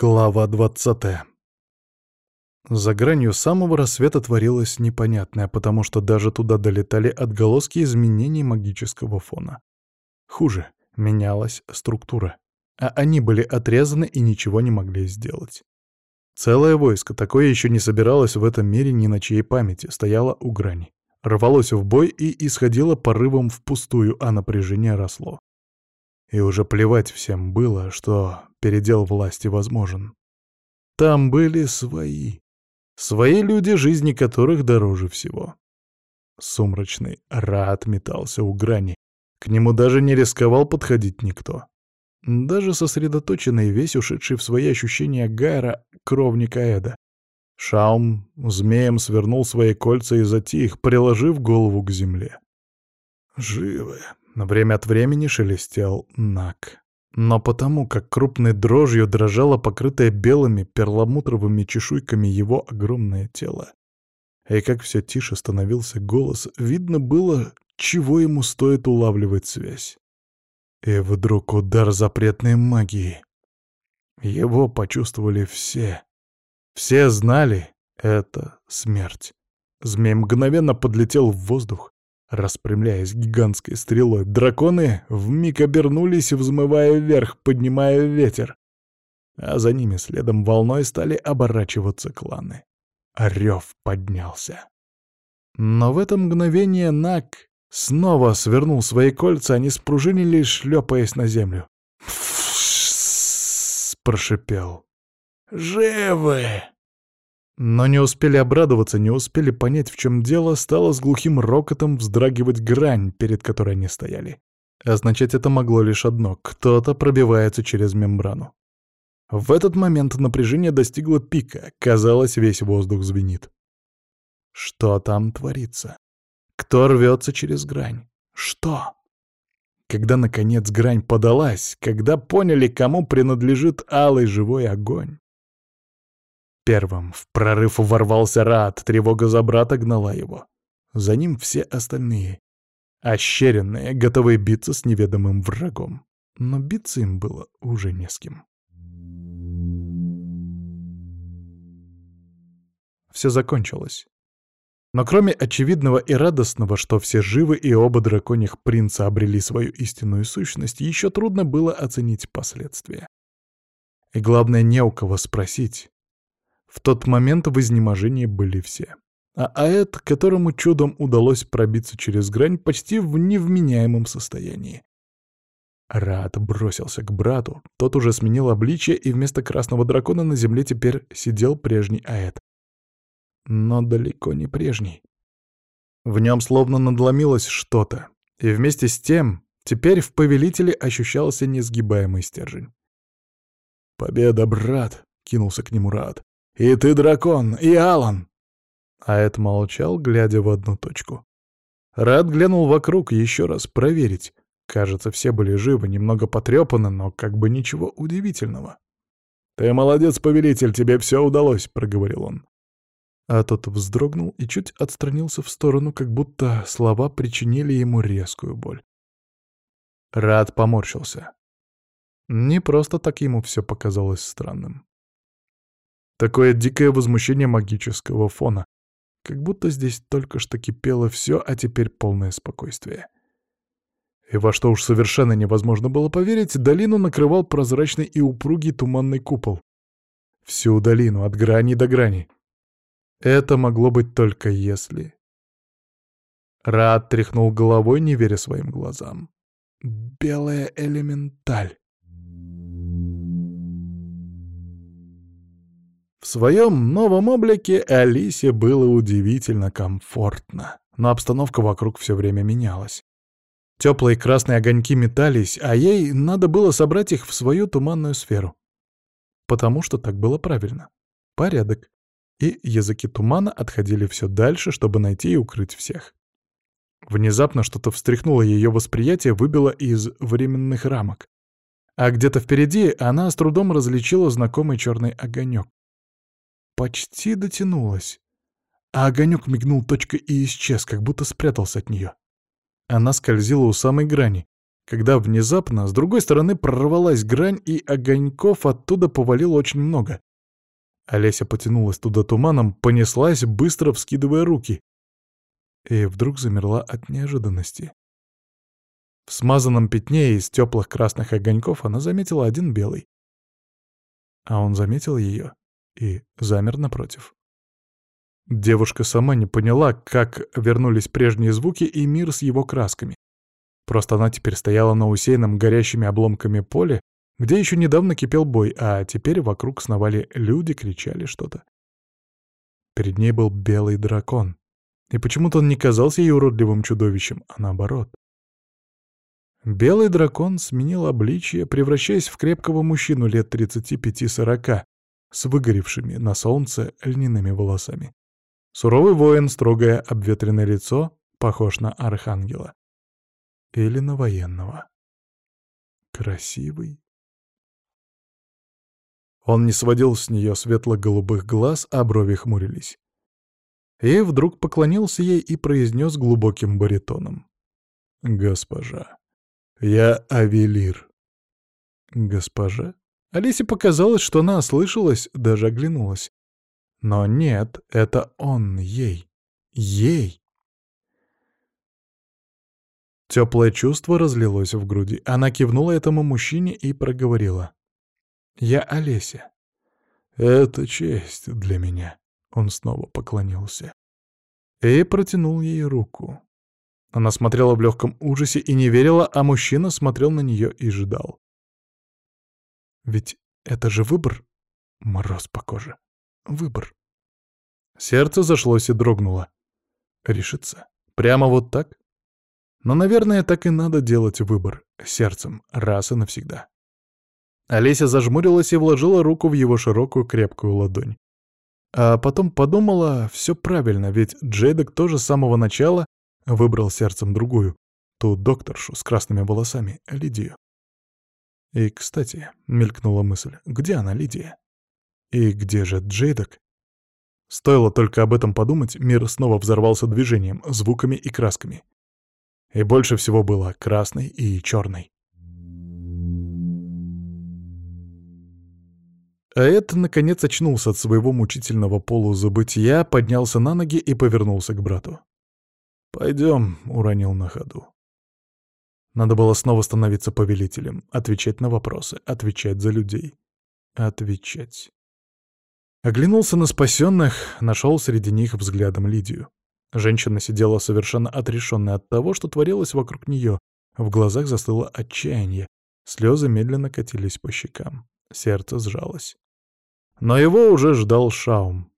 Глава двадцатая. За гранью самого рассвета творилось непонятное, потому что даже туда долетали отголоски изменений магического фона. Хуже, менялась структура, а они были отрезаны и ничего не могли сделать. Целое войско, такое еще не собиралось в этом мире ни на чьей памяти, стояло у грани. Рвалось в бой и исходило порывом впустую, а напряжение росло. И уже плевать всем было, что передел власти возможен. Там были свои. Свои люди, жизни которых дороже всего. Сумрачный Рад метался у грани. К нему даже не рисковал подходить никто. Даже сосредоточенный, весь ушедший в свои ощущения Гайра, кровника Эда. Шаум змеем свернул свои кольца и затих, приложив голову к земле. «Живы!» — время от времени шелестел Нак. Но потому, как крупной дрожью дрожало покрытое белыми перламутровыми чешуйками его огромное тело, и как все тише становился голос, видно было, чего ему стоит улавливать связь. И вдруг удар запретной магии. Его почувствовали все. Все знали — это смерть. Змей мгновенно подлетел в воздух, Распрямляясь гигантской стрелой, драконы вмиг обернулись, взмывая вверх, поднимая ветер. А за ними следом волной стали оборачиваться кланы. Рев поднялся. Но в это мгновение Нак снова свернул свои кольца, они спружинили, шлепаясь на землю. прошипел. «Живы!» Но не успели обрадоваться, не успели понять, в чем дело, стало с глухим рокотом вздрагивать грань, перед которой они стояли. Означать это могло лишь одно — кто-то пробивается через мембрану. В этот момент напряжение достигло пика, казалось, весь воздух звенит. Что там творится? Кто рвется через грань? Что? Когда, наконец, грань подалась, когда поняли, кому принадлежит алый живой огонь, Первым в прорыв ворвался Рад, тревога за брата гнала его. За ним все остальные. Ощеренные, готовые биться с неведомым врагом. Но биться им было уже не с кем. Все закончилось. Но кроме очевидного и радостного, что все живы и оба драконьих принца обрели свою истинную сущность, еще трудно было оценить последствия. И главное, не у кого спросить, в тот момент в изнеможении были все. А Аэт, которому чудом удалось пробиться через грань, почти в невменяемом состоянии. Рад бросился к брату, тот уже сменил обличие, и вместо красного дракона на земле теперь сидел прежний Аэт. Но далеко не прежний. В нем словно надломилось что-то, и вместе с тем теперь в повелителе ощущался несгибаемый стержень. «Победа, брат!» — кинулся к нему Рад. «И ты дракон, и Алан!» Аэт молчал, глядя в одну точку. Рад глянул вокруг еще раз проверить. Кажется, все были живы, немного потрепаны, но как бы ничего удивительного. «Ты молодец, повелитель, тебе все удалось», — проговорил он. А тот вздрогнул и чуть отстранился в сторону, как будто слова причинили ему резкую боль. Рад поморщился. Не просто так ему все показалось странным. Такое дикое возмущение магического фона. Как будто здесь только что кипело все, а теперь полное спокойствие. И во что уж совершенно невозможно было поверить, долину накрывал прозрачный и упругий туманный купол. Всю долину, от грани до грани. Это могло быть только если... Рад тряхнул головой, не веря своим глазам. «Белая элементаль!» В своем новом облике Алисе было удивительно комфортно, но обстановка вокруг все время менялась. Теплые красные огоньки метались, а ей надо было собрать их в свою туманную сферу. Потому что так было правильно. Порядок. И языки тумана отходили все дальше, чтобы найти и укрыть всех. Внезапно что-то встряхнуло ее восприятие, выбило из временных рамок. А где-то впереди она с трудом различила знакомый черный огонек почти дотянулась. А огонек мигнул точкой и исчез, как будто спрятался от нее. Она скользила у самой грани. когда внезапно с другой стороны прорвалась грань, и огоньков оттуда повалило очень много. Олеся потянулась туда туманом, понеслась, быстро вскидывая руки. И вдруг замерла от неожиданности. В смазанном пятне из теплых красных огоньков она заметила один белый. А он заметил ее и замер напротив. Девушка сама не поняла, как вернулись прежние звуки и мир с его красками. Просто она теперь стояла на усеянном горящими обломками поле, где еще недавно кипел бой, а теперь вокруг сновали люди, кричали что-то. Перед ней был белый дракон. И почему-то он не казался ей уродливым чудовищем, а наоборот. Белый дракон сменил обличие, превращаясь в крепкого мужчину лет 35-40, с выгоревшими на солнце льняными волосами. Суровый воин, строгое обветренное лицо, похож на архангела. Или на военного. Красивый. Он не сводил с нее светло-голубых глаз, а брови хмурились. И вдруг поклонился ей и произнес глубоким баритоном. «Госпожа, я Авелир». «Госпожа?» Алисе показалось, что она ослышалась, даже оглянулась. Но нет, это он ей. Ей. Теплое чувство разлилось в груди. Она кивнула этому мужчине и проговорила. «Я Олеся». «Это честь для меня», — он снова поклонился. И протянул ей руку. Она смотрела в легком ужасе и не верила, а мужчина смотрел на нее и ждал. «Ведь это же выбор?» Мороз по коже. Выбор. Сердце зашлось и дрогнуло. Решиться? Прямо вот так? Но, наверное, так и надо делать выбор. Сердцем. Раз и навсегда. Олеся зажмурилась и вложила руку в его широкую крепкую ладонь. А потом подумала, все правильно, ведь Джейдек тоже с самого начала выбрал сердцем другую, ту докторшу с красными волосами, Лидию. И, кстати, мелькнула мысль, где она, Лидия? И где же Джейдок? Стоило только об этом подумать, мир снова взорвался движением, звуками и красками. И больше всего было красной и черной. А Эд, наконец, очнулся от своего мучительного полузабытия, поднялся на ноги и повернулся к брату. «Пойдем», — уронил на ходу. Надо было снова становиться повелителем, отвечать на вопросы, отвечать за людей. Отвечать. Оглянулся на спасенных, нашел среди них взглядом Лидию. Женщина сидела совершенно отрешенная от того, что творилось вокруг нее. В глазах застыло отчаяние. Слезы медленно катились по щекам. Сердце сжалось. Но его уже ждал Шаум.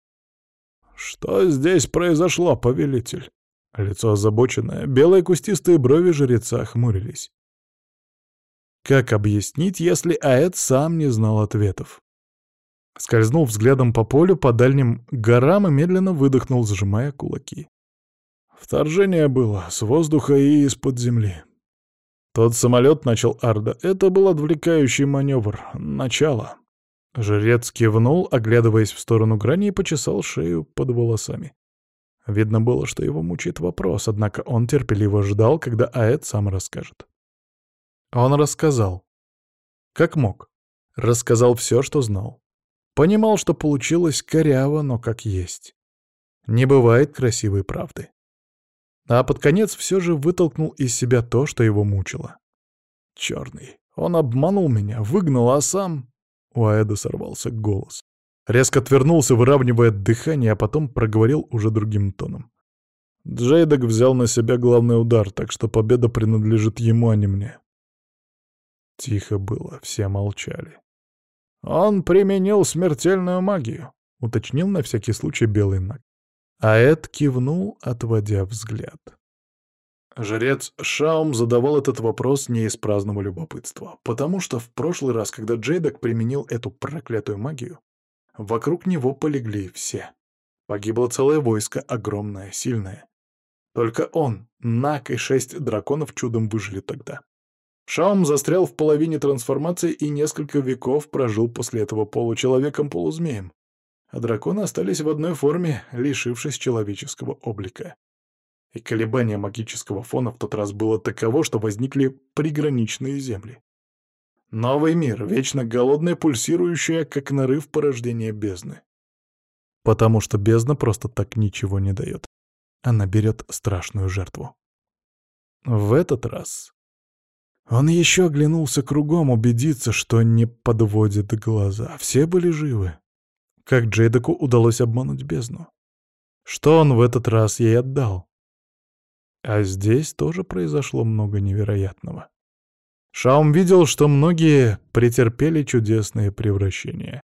«Что здесь произошло, повелитель?» Лицо озабоченное, белые кустистые брови жреца хмурились. Как объяснить, если Аэт сам не знал ответов? Скользнул взглядом по полю, по дальним горам и медленно выдохнул, сжимая кулаки. Вторжение было с воздуха и из-под земли. Тот самолет начал Арда. Это был отвлекающий маневр. Начало. Жрец кивнул, оглядываясь в сторону грани и почесал шею под волосами. Видно было, что его мучает вопрос, однако он терпеливо ждал, когда Аэт сам расскажет. Он рассказал. Как мог. Рассказал все, что знал. Понимал, что получилось коряво, но как есть. Не бывает красивой правды. А под конец все же вытолкнул из себя то, что его мучило. Черный. Он обманул меня, выгнал, а сам... У Аэда сорвался голос. Резко отвернулся, выравнивая дыхание, а потом проговорил уже другим тоном. Джейдок взял на себя главный удар, так что победа принадлежит ему, а не мне. Тихо было, все молчали. «Он применил смертельную магию», — уточнил на всякий случай белый наг. А Эд кивнул, отводя взгляд. Жрец Шаум задавал этот вопрос не из праздного любопытства, потому что в прошлый раз, когда Джейдок применил эту проклятую магию, вокруг него полегли все. Погибло целое войско, огромное, сильное. Только он, Нак и шесть драконов чудом выжили тогда. Шаум застрял в половине трансформации и несколько веков прожил после этого получеловеком-полузмеем. А драконы остались в одной форме, лишившись человеческого облика. И колебание магического фона в тот раз было таково, что возникли приграничные земли. Новый мир, вечно голодная, пульсирующая, как нарыв порождения бездны. Потому что бездна просто так ничего не дает. Она берет страшную жертву. В этот раз он еще оглянулся кругом, убедиться, что не подводит глаза. Все были живы. Как Джейдаку удалось обмануть бездну? Что он в этот раз ей отдал? А здесь тоже произошло много невероятного. Шаум видел, что многие претерпели чудесные превращения.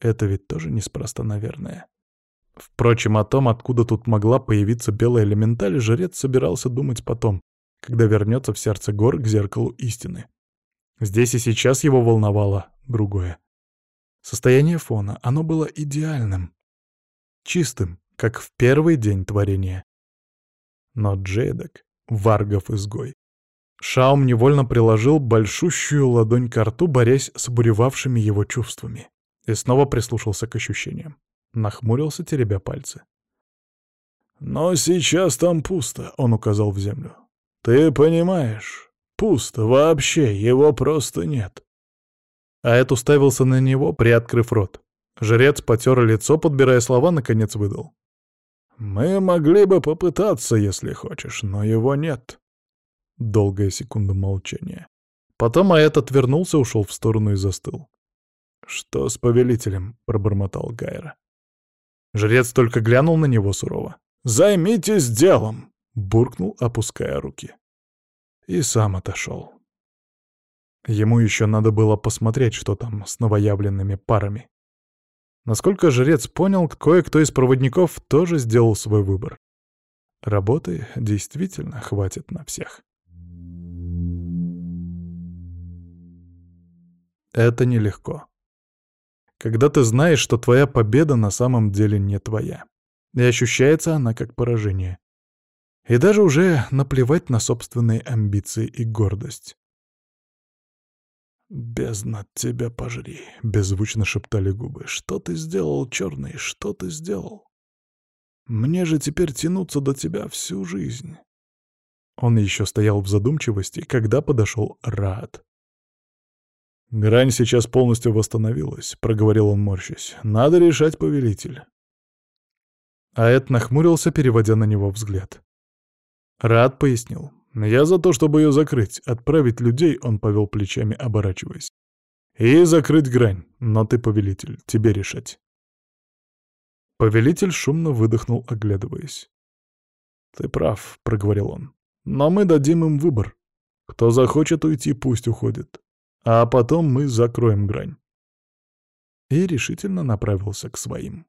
Это ведь тоже неспроста, наверное. Впрочем, о том, откуда тут могла появиться белая элементаль, жрец собирался думать потом, когда вернется в сердце гор к зеркалу истины. Здесь и сейчас его волновало другое. Состояние фона, оно было идеальным, чистым, как в первый день творения. Но Джейдок, Варгов-изгой, Шаум невольно приложил большущую ладонь к рту, борясь с буревавшими его чувствами, и снова прислушался к ощущениям. Нахмурился, теребя пальцы. «Но сейчас там пусто», — он указал в землю. «Ты понимаешь, пусто вообще, его просто нет». Аэт уставился на него, приоткрыв рот. Жрец потер лицо, подбирая слова, наконец выдал. «Мы могли бы попытаться, если хочешь, но его нет». Долгая секунда молчания. Потом Аэт отвернулся, ушел в сторону и застыл. «Что с повелителем?» — пробормотал Гайра. Жрец только глянул на него сурово. «Займитесь делом!» — буркнул, опуская руки. И сам отошел. Ему еще надо было посмотреть, что там с новоявленными парами. Насколько жрец понял, кое-кто из проводников тоже сделал свой выбор. Работы действительно хватит на всех. Это нелегко. Когда ты знаешь, что твоя победа на самом деле не твоя. И ощущается она как поражение. И даже уже наплевать на собственные амбиции и гордость. «Бездна тебя пожри», — беззвучно шептали губы. «Что ты сделал, черный, что ты сделал? Мне же теперь тянуться до тебя всю жизнь». Он еще стоял в задумчивости, когда подошел Рад. «Грань сейчас полностью восстановилась», — проговорил он, морщась. «Надо решать, повелитель». Аэт нахмурился, переводя на него взгляд. Рад пояснил. «Я за то, чтобы ее закрыть. Отправить людей», — он повел плечами, оборачиваясь. «И закрыть грань. Но ты повелитель. Тебе решать». Повелитель шумно выдохнул, оглядываясь. «Ты прав», — проговорил он. «Но мы дадим им выбор. Кто захочет уйти, пусть уходит. А потом мы закроем грань. И решительно направился к своим.